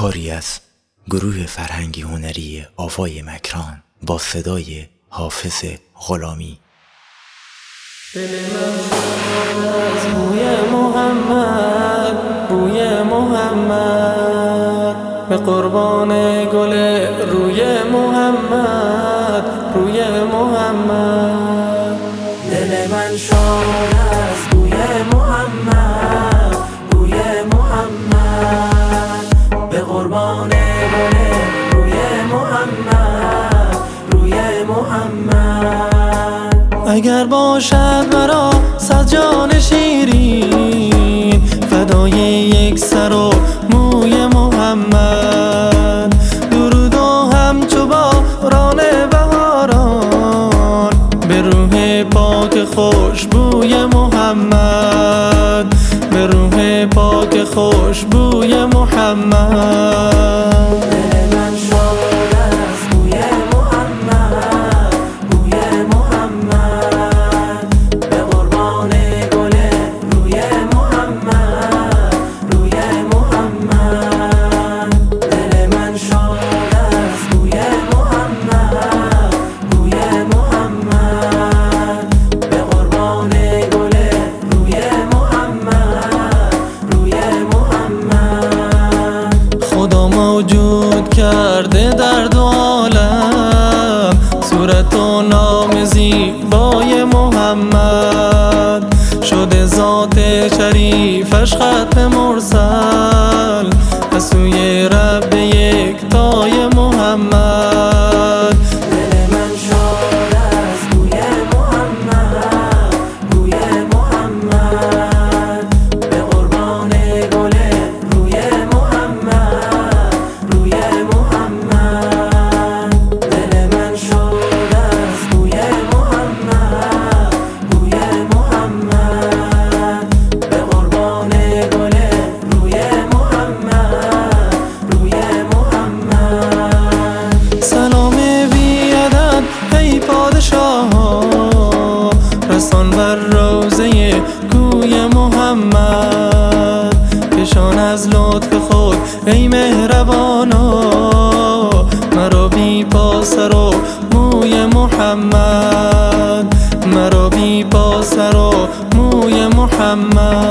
کاری از گروه فرهنگی هنری آوای مکران با صدای حافظ غلامی. دل من از بوی محمد بوی محمد به قربان گل روی محمد روی محمد. دل من شاد قربان گل روی محمد روی محمد. اگر باشد مرا صد جان شیرین فدای یک سر و موی محمد. درود و همچو باران بهاران به روح پاک خوشبوی محمد. به روح پاک خوشبوی محمد کرده در دو عالم صورت و نام زیبای محمد. شده ذات شریفش خط مرسل ای مهربانا مرا بی پاسر و موی محمد. مرا بی پاسر و موی محمد.